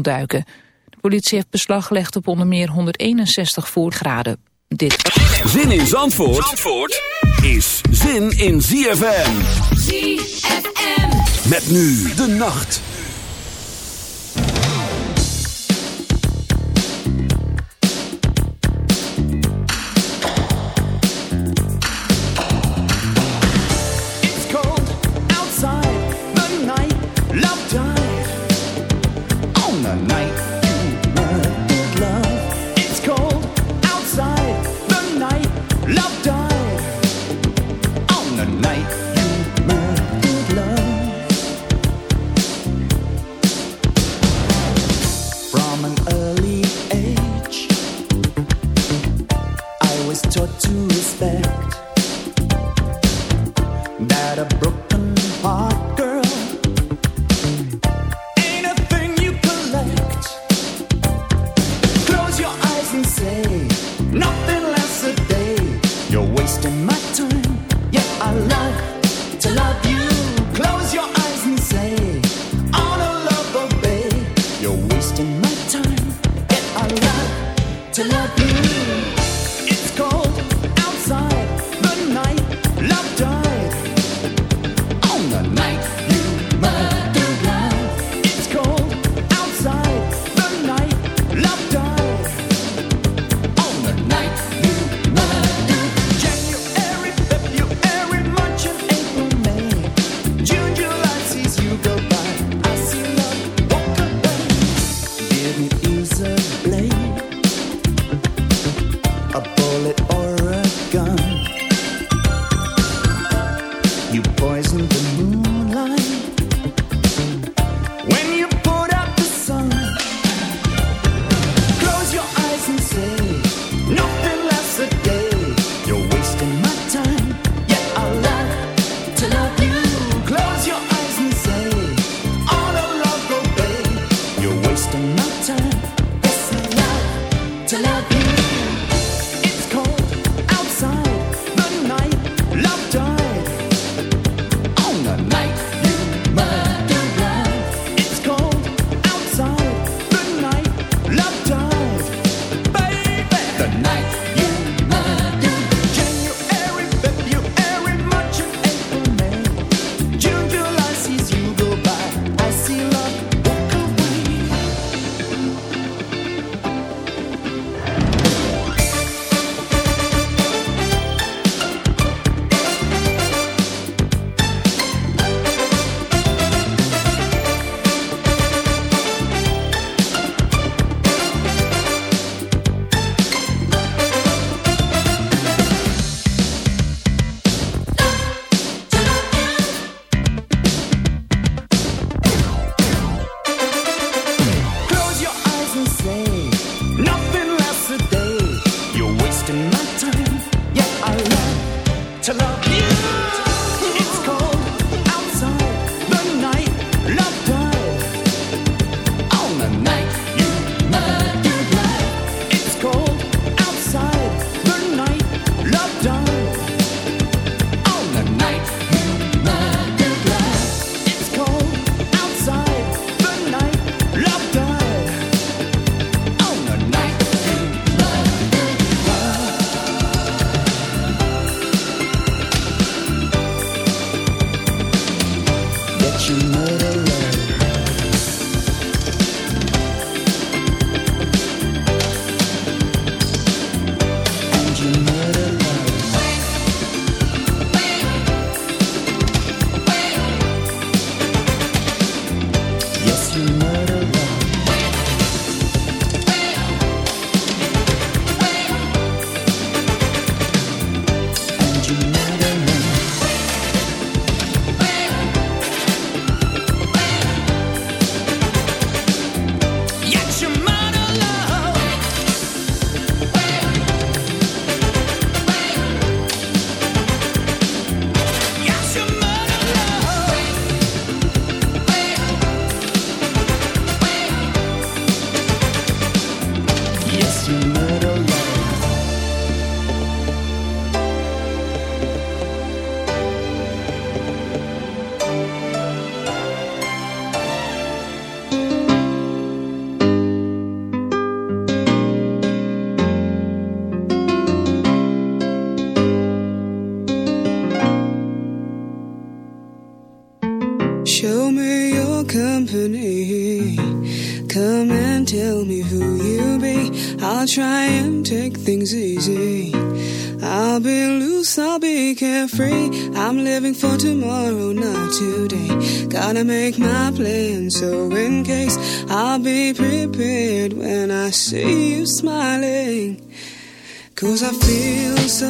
ontduiken. De politie heeft beslag gelegd op onder meer 161 voorgraden. Dit. Zin in Zandvoort, Zandvoort is zin in ZFM. ZFM. Met nu de nacht. You poisoned the moon. prepared when I see you smiling. Cause I feel so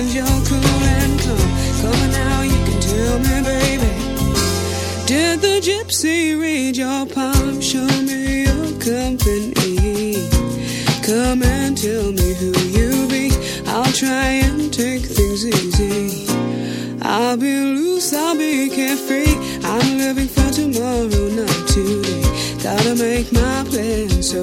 times and tell me, baby. Did the gypsy read your palm? Show me your company. Come and tell me who you be. I'll try and take things easy. I'll be loose, I'll be carefree. I'm living for tomorrow, not today. Gotta make my plans so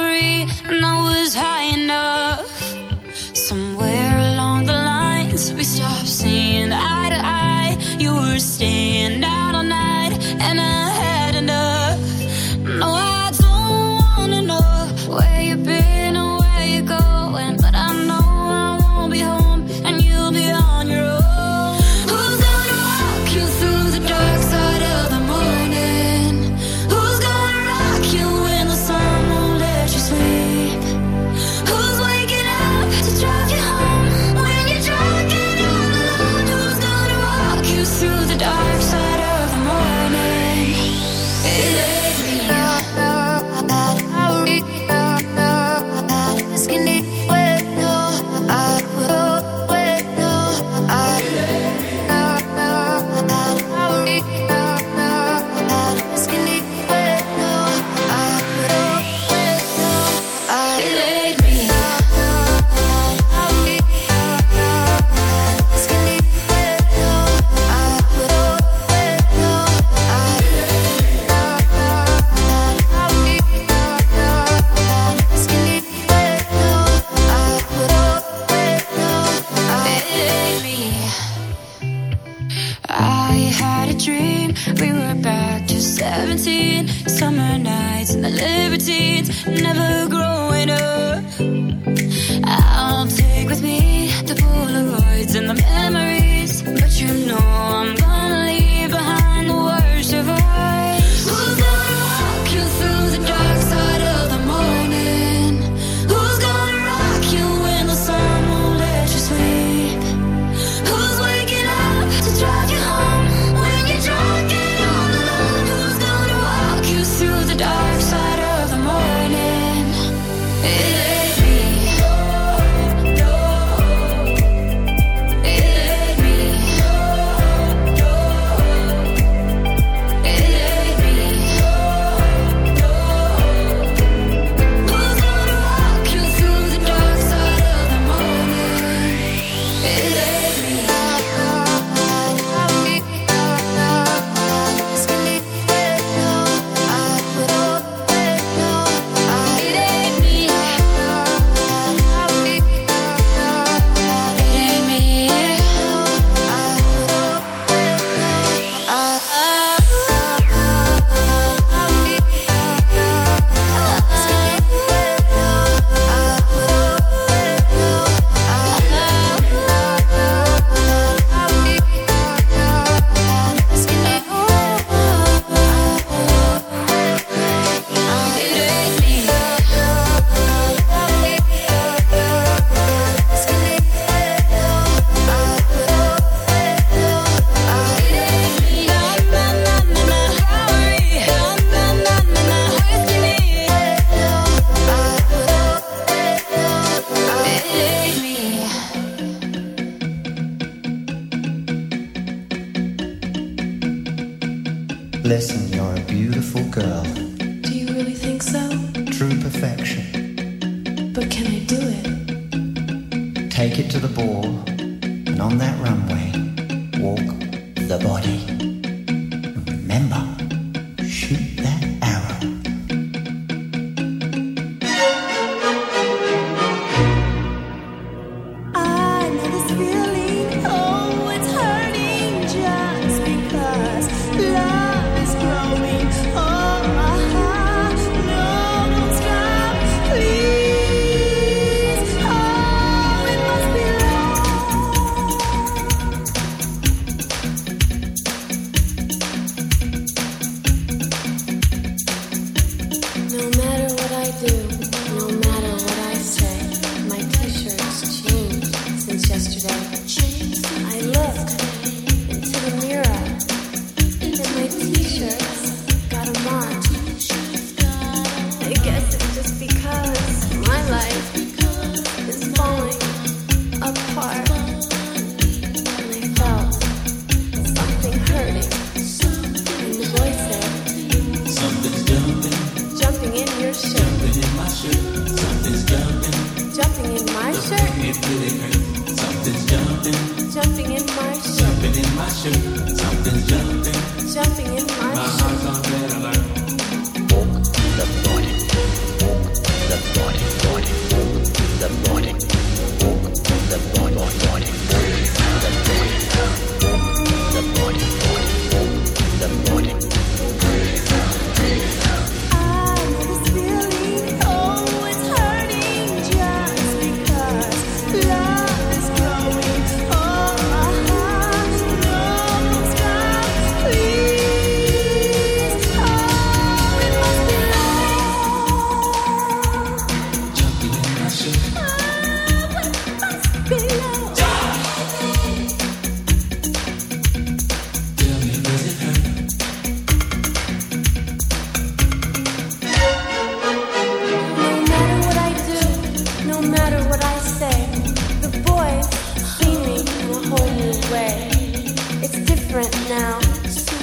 different now.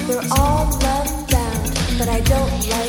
We're all love bound, but I don't like.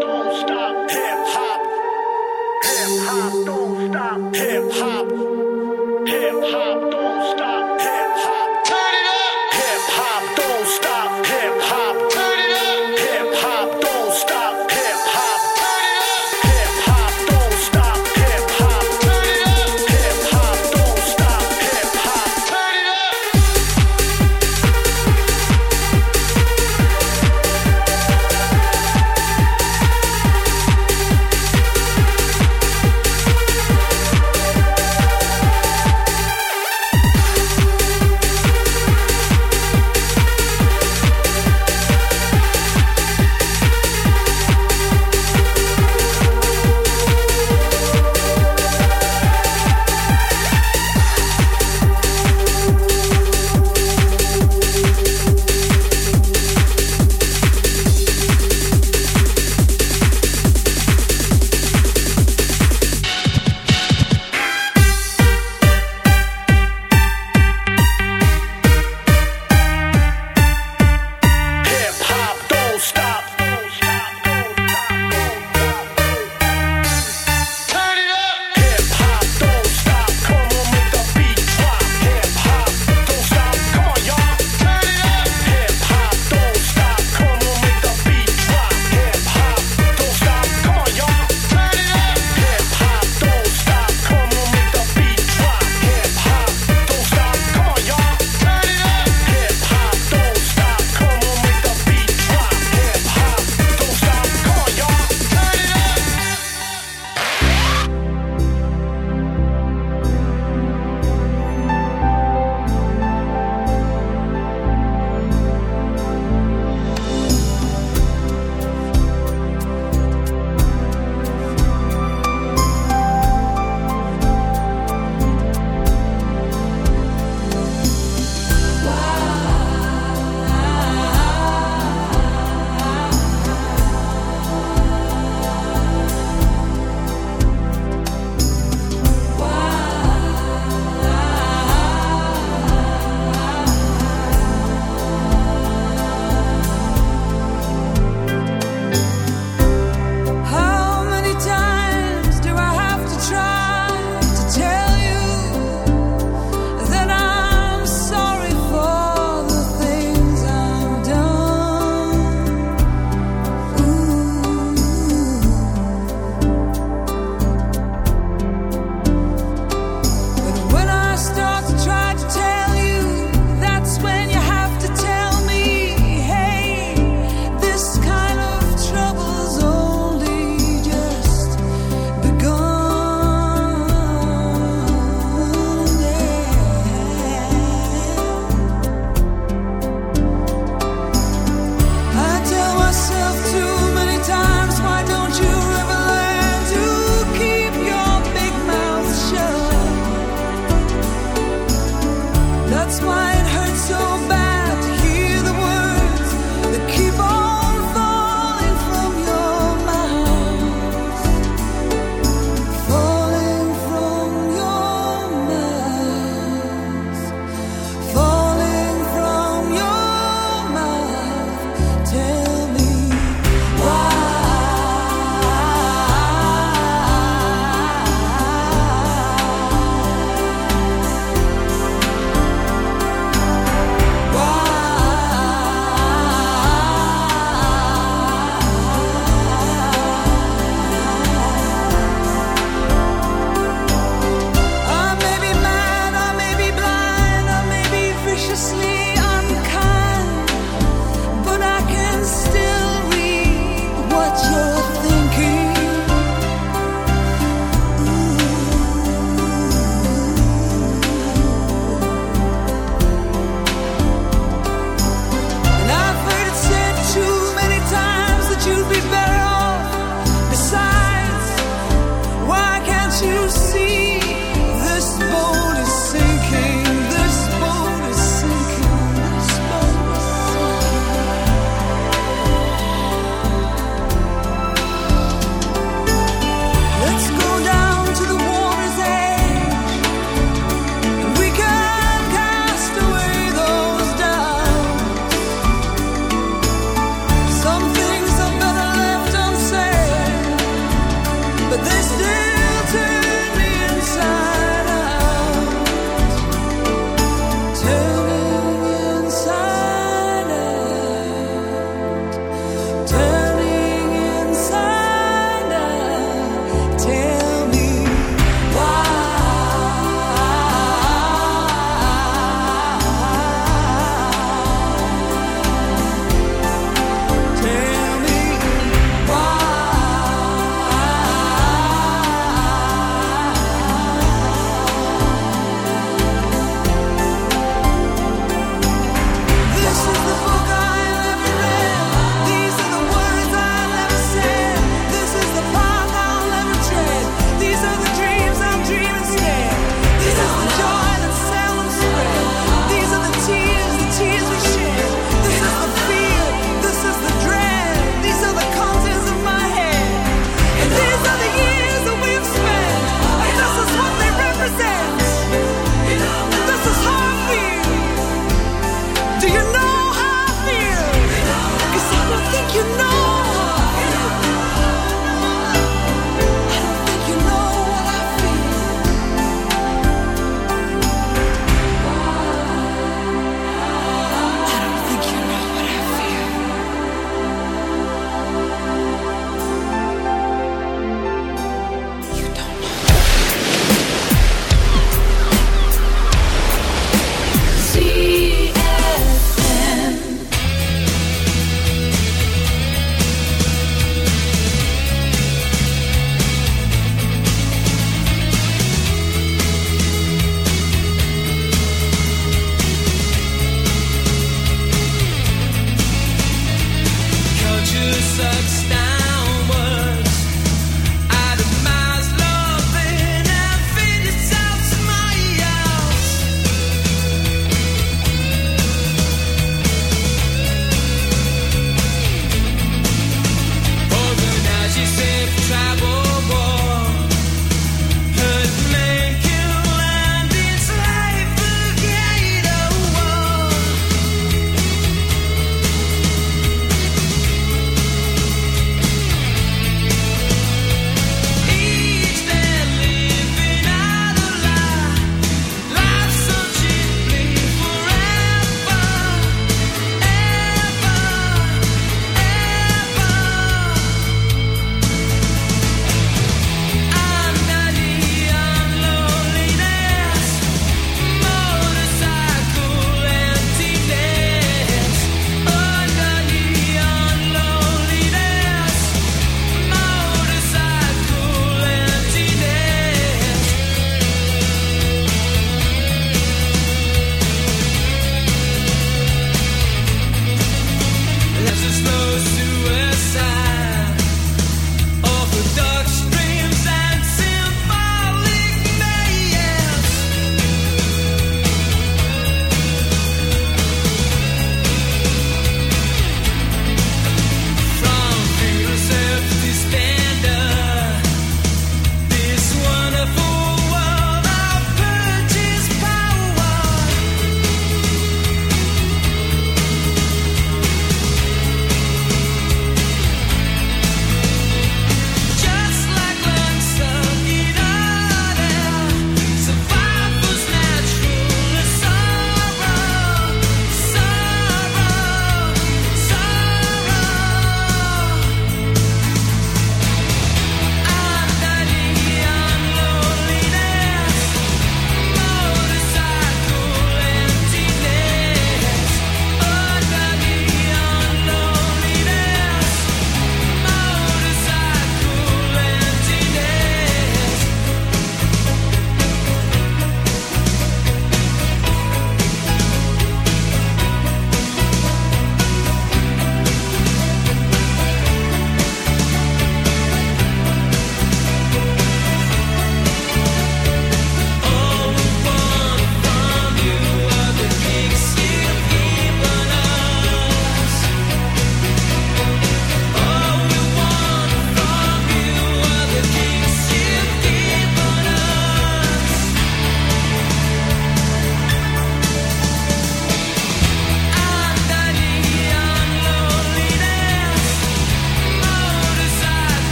don't stop hip hop. Hip hop don't stop hip hop.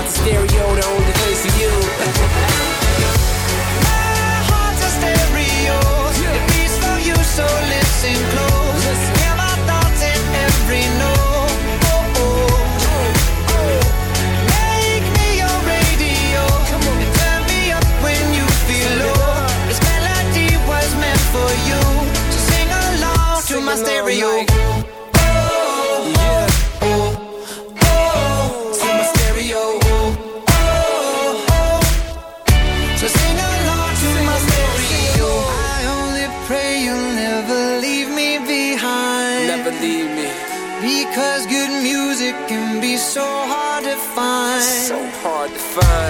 heart's a stereo, the only place for you. heart's a stereo. It beats for you, so listen close. Find.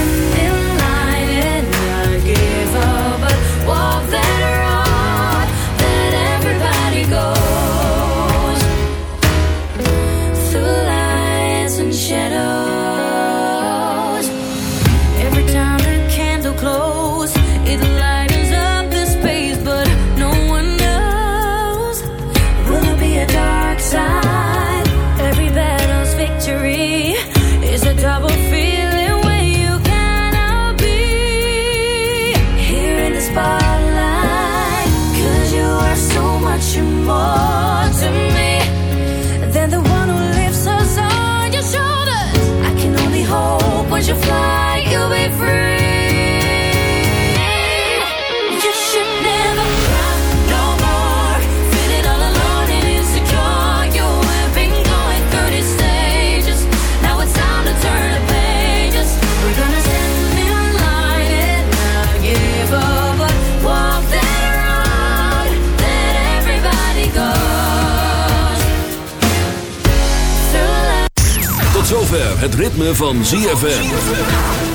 het ritme van ZFM.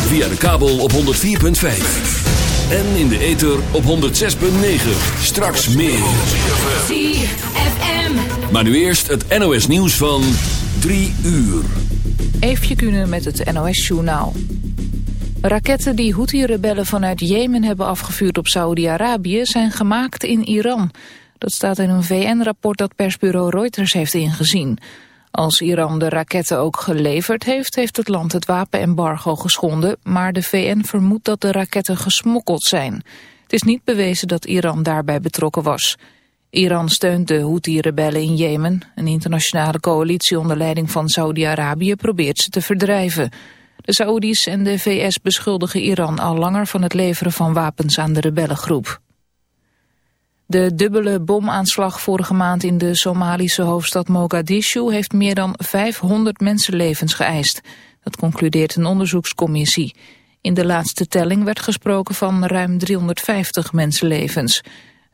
Via de kabel op 104.5. En in de ether op 106.9. Straks meer. ZFM. Maar nu eerst het NOS nieuws van 3 uur. Eefje kunnen met het NOS-journaal. Raketten die Houthi-rebellen vanuit Jemen hebben afgevuurd op Saoedi-Arabië... zijn gemaakt in Iran. Dat staat in een VN-rapport dat persbureau Reuters heeft ingezien. Als Iran de raketten ook geleverd heeft... heeft het land het wapenembargo geschonden... maar de VN vermoedt dat de raketten gesmokkeld zijn. Het is niet bewezen dat Iran daarbij betrokken was... Iran steunt de Houthi-rebellen in Jemen. Een internationale coalitie onder leiding van Saudi-Arabië probeert ze te verdrijven. De Saoedi's en de VS beschuldigen Iran al langer van het leveren van wapens aan de rebellengroep. De dubbele bomaanslag vorige maand in de Somalische hoofdstad Mogadishu heeft meer dan 500 mensenlevens geëist. Dat concludeert een onderzoekscommissie. In de laatste telling werd gesproken van ruim 350 mensenlevens.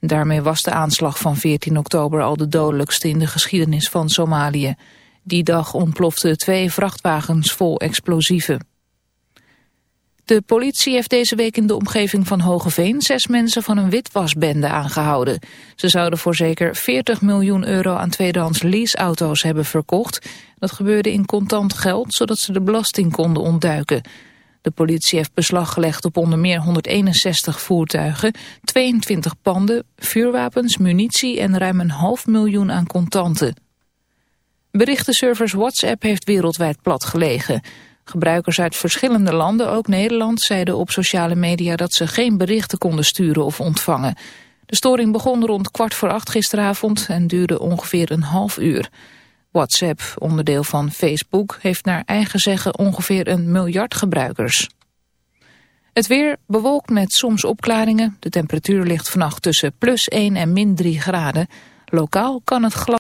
Daarmee was de aanslag van 14 oktober al de dodelijkste in de geschiedenis van Somalië. Die dag ontploften twee vrachtwagens vol explosieven. De politie heeft deze week in de omgeving van Hogeveen zes mensen van een witwasbende aangehouden. Ze zouden voor zeker 40 miljoen euro aan tweedehands leaseauto's hebben verkocht. Dat gebeurde in contant geld, zodat ze de belasting konden ontduiken. De politie heeft beslag gelegd op onder meer 161 voertuigen, 22 panden, vuurwapens, munitie en ruim een half miljoen aan contanten. Berichtenservers WhatsApp heeft wereldwijd plat gelegen. Gebruikers uit verschillende landen, ook Nederland, zeiden op sociale media dat ze geen berichten konden sturen of ontvangen. De storing begon rond kwart voor acht gisteravond en duurde ongeveer een half uur. WhatsApp, onderdeel van Facebook, heeft naar eigen zeggen ongeveer een miljard gebruikers. Het weer bewolkt met soms opklaringen. De temperatuur ligt vannacht tussen plus 1 en min 3 graden. Lokaal kan het glad